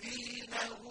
الذين